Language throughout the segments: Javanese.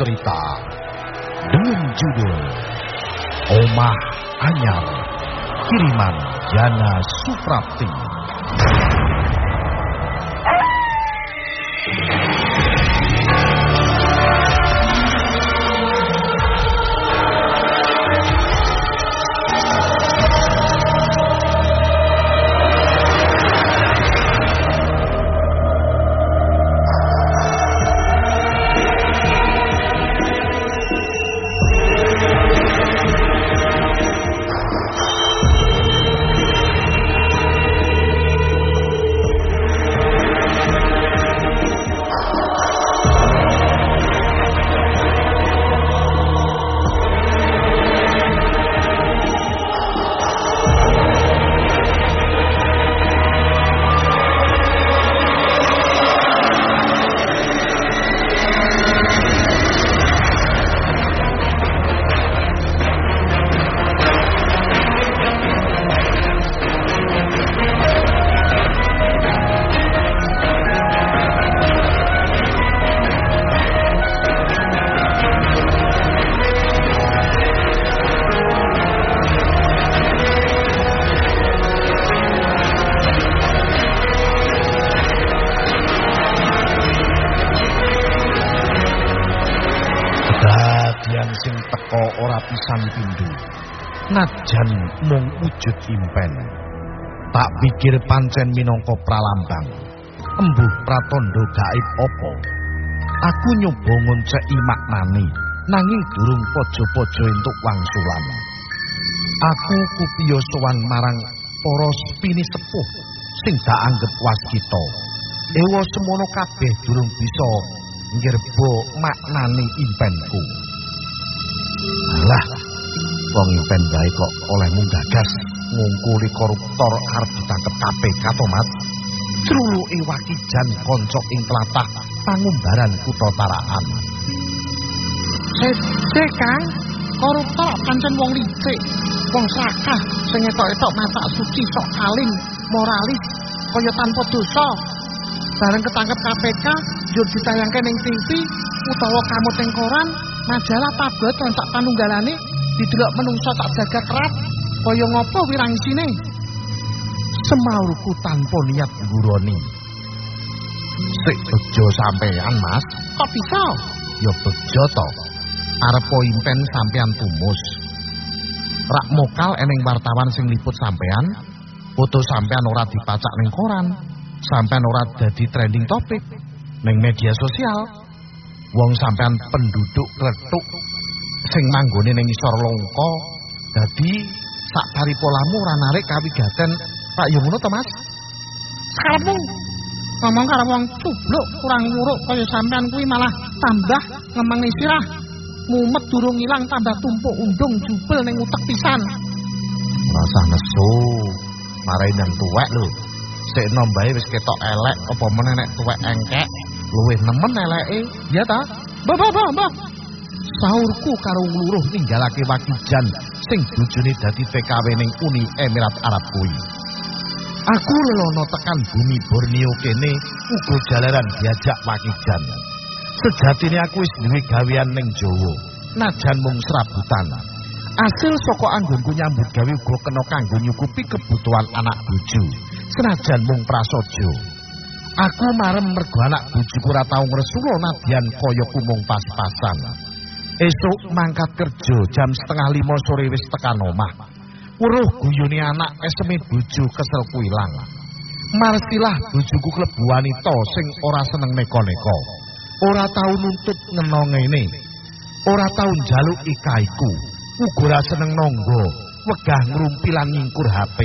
Cerita dengan judul Omah Anyar kiriman Jana Suprapti. Ora pisan pindho. Najan mung wujud impen. Tak pikir pancen minangka pralambang. Embuh pratandha gaib apa? Aku nyoba ngonceki maknane, nanging durung pojo-pojo entuk wangsulan. Aku kupiyo sowan marang para sepini sepuh sing dak anggep waskita. Ewa semono kabeh durung bisa ngerbo maknane impenku. Alah, wong impen bae kok oleh mung gagas ngungkuli koruptor arep ditangkep KPK to, Mas. Truluke wakijan kanca ing tlatah pangumbaran kutha Taraan. Sese Kang, koruptor pancen wong licik, wong serakah sing etok-etok masak suci sok alim, moralis, kaya tanpa dosa. Bareng ketangkep KPK, njur ditayangke ning TV utawa kamut ning koran, majalah tabloid lan sak panunggalane didelok menungso tak jagat rat. Kaya ngopo wirangisine? Semaurku tanpa niat ngguroni. Sik bejo sampean, Mas. Kok bisa? Ya bejo to. Arepo impen sampean tumus. Rak mokal eneng wartawan sing liput sampean, foto sampean ora dipacak ning koran, sampean ora dadi trending topik ning media sosial. Wong sampean penduduk kletuk sing manggone ning isor longko, dadi sak paripolamu ora narik kawigaten Pak ya ngono to, Mas? Sakarepmu ngomong karo wong cubluk kurang nguruk kaya sampean kuwi malah tambah ngemengi sirah. Mumet durung ilang tambah tumpuk undung jubel ning utek pisan. Rasa nesu. Marahin yang tuwek lho. Sik nombahe wis ketok elek apa meneh nek tuwek engkek luwih nemen eleke. Ya ta? Mbah, mbah, mbah. Saurku karo ngluruh ninggalake wakijan sing bojone dadi TKW ning Uni Emirat Arab kuwi. Aku lelono tekan bumi Borneo kene uga jalaran diajak wakijan. Sejatine aku wis duwe gawean ning Jawa, najan mung serabutan. Asil saka anggonku nyambut gawe uga kena kanggo nyukupi kebutuhan anak bojo, senajan mung prasaja. Aku marem mergo anak bojoku ora tau ngresula nadyan kaya kumung pas-pasan. Esuk mangkat kerja jam setengah lima sore wis tekan omah. Weruh guyune anak eseme bojo kesel kuilang. Marsilah bojoku klebu wanita sing ora seneng neko-neko. Ora tau nuntut ngeno ngene. Ora tau njaluk ikaiku. Uga ora seneng nangga, wegah ngrumpilan ngingkur HP.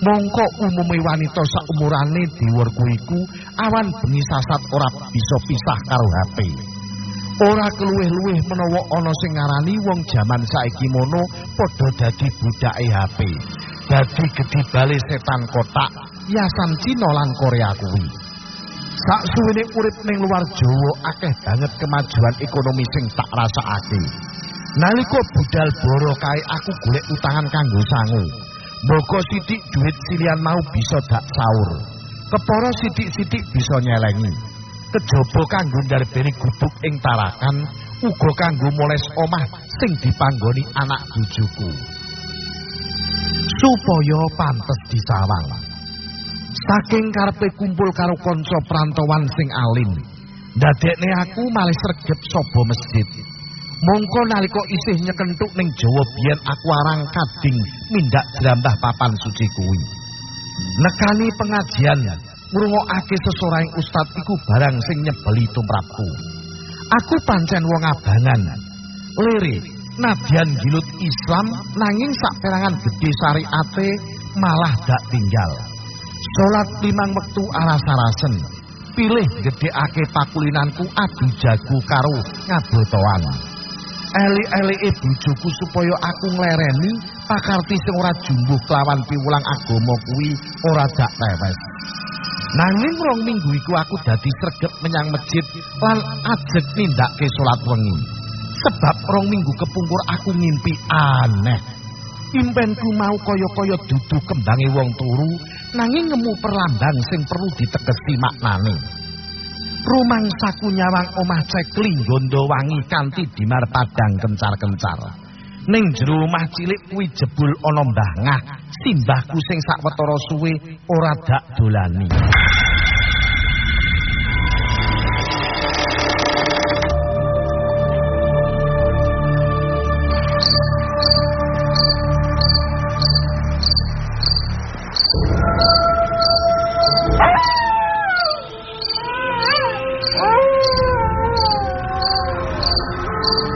Mongko umume wanita saumurane diwerku iku awan bengi sasat ora bisa pisah karo HP. Ora keluwih-luwih menawa ana sing ngarani wong jaman saiki mono padha dadi budake HP. Dadi gedibale setan kotak, yasan Cina lan Korea kuwi. Sak suwene urip ning luar Jawa akeh banget kemajuan ekonomi sing tak rasakake. Nalika budal boro kae aku golek utangan kanggo sangu. Mboko sithik duit silian mau bisa dak sahur. Kepara sithik-sithik bisa nyelengi. Kejaba kanggo ndarbeni gubuk ing Tarakan, uga kanggo moles omah sing dipanggoni anak bojoku. Supaya pantes disawang. Saking karepe kumpul karo kanca prantowan sing alim, ndadekne aku malih sregep sapa masjid. Mongko nalika isih nyekentuk ning Jawa biyen aku arang kading mindak jrambah papan suci kuwi. Nekani pengajian ngrungokake sesorahing ustad iku barang sing nyebeli tumrapku. Aku pancen wong abangan. Lere, nadyan gilut Islam nanging saperangan gedhe syariate malah dak tinggal. Salat limang wektu alas-alasen. Pilih gedhekake pakulinanku adu jago karo ngabotoan. Eli-elike bojoku supaya aku nglereni pakarti sing ora jumbuh kelawan piwulang agama kuwi ora dak tewes. Nanging rong minggu iku aku dadi sregep menyang masjid lan ajeg nindakake salat wengi. Sebab rong minggu kepungkur aku ngimpi aneh. Impenku mau kaya-kaya dudu kembange wong turu, nanging nemu perlambang sing perlu ditegesi maknane. Rumangsaku nyawang omah cekling gondo wangi kanthi dimar padang kencar-kencar. Ning jero omah cilik kuwi jebul ana mbah ngah, simbahku sing sakwetara suwe ora dak dolani.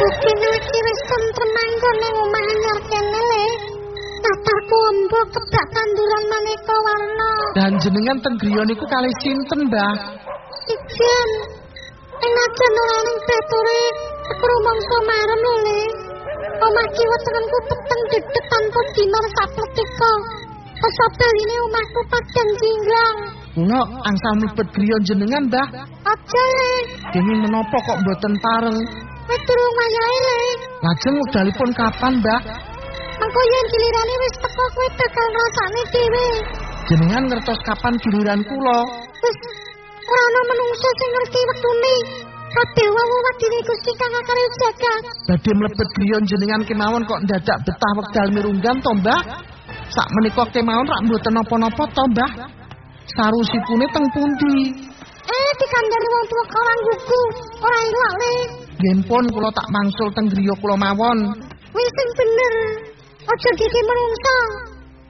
Kene iki wis tentrem manggon ning omah anyar kene le. Tatarku ombo kebak tanduran maneka warna. Dan jenengan teng griya niku kalih sinten, Mbah? Ijen. Ing ajen ora ning bature aku rumangsa marem lho le. Omah kiwa tengenku peteng dedek tanpa dinar sapletika. Pesopel ini omahku padang jinglang. Kula angsal mlebet griya jenengan, Mbah. Aja le. Dene menapa kok mboten pareng? Wis durung wayahe le. Lajeng wekdalipun kapan, Mbah? Mengko yen gilirane wis teko kowe bakal rasane dhewe. Jenengan ngertos kapan giliran kula? Wis ora ana menungsa sing ngerti wektune. Kabeh wong wadine Gusti kang akare jagat. Badhe mlebet griya jenengan kemawon kok ndadak betah wekdal mirunggan to, Mbah? Sak menika kemawon rak mboten napa-napa to, Mbah? Sarusipune teng pundi? Eh dikandani wong tuwa orang gugu. Ora ilok le. Nggih pun kula tak mangsul teng griya kula mawon. Wis sing bener. Aja gigi menungsa.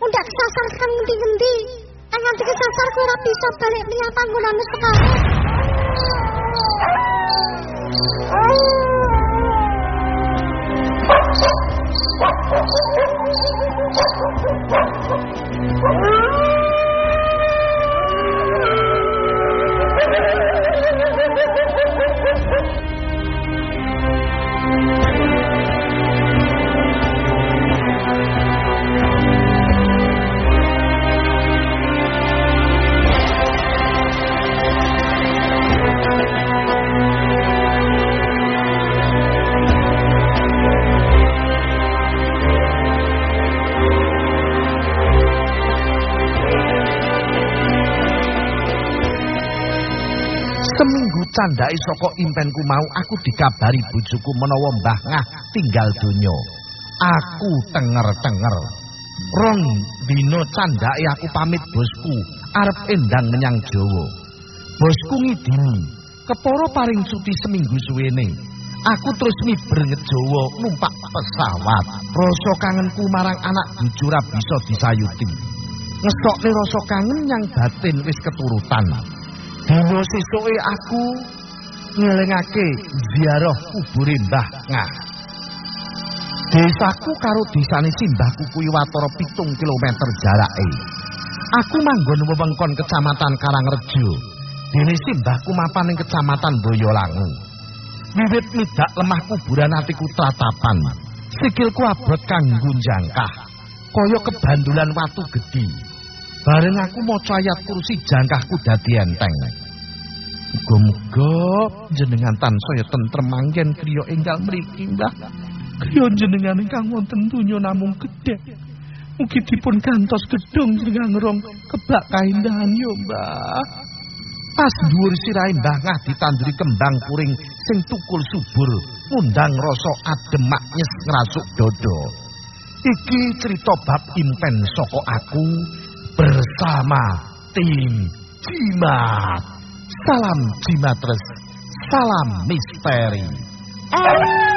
Undak kesasar kang ngendi-ngendi. Ang nganti kesasar kowe ora bisa balik menyang panggonanmu sekarang. Seminggu candhake saka impenku mau aku dikabari bojoku menawa Mbah Ngah tinggal donya. Aku tenger-tenger. Rong dina candhake aku pamit bosku arep endang menyang Jawa. Bosku ngidini, kepara paring cuti seminggu suwene. Aku terus miber ngejawa numpak pesawat. Rasa kangenku marang anak bojo ora bisa disayuti. Ngesokne rasa kangen yang batin wis keturutan. Dino sesuke aku ngelingake ziarah kubure Mbah Ngah. Desaku karo desane Simbahku kuwi watara 7 km jarake. Aku manggon wewengkon Kecamatan Karangrejo. Dene Simbahku mapan ing Kecamatan Boyolangu. Wiwit midak lemah kuburan atiku tratapan. Sikilku abot kanggo jangkah. Kaya kebandulan watu gedhi. Bareng aku maca ayat kursi jangkahku dadi enteng. Muga-muga jenengan tansaya tentrem manggen kriya enggal mriki, Mbah. Kriya jenengan ingkang wonten donya namung gedhe. Mugi dipun gantos gedung jenengan ngrong kebak kaindahan yo, Mbah. Pas dhuwur sirahe Mbah ditanduri kembang puring sing tukul subur, ngundang rasa adem maknyes ngrasuk dodo. Iki cerita bab impen saka aku bersama tim Jimat. Salam Jimatres, salam misteri. Eh.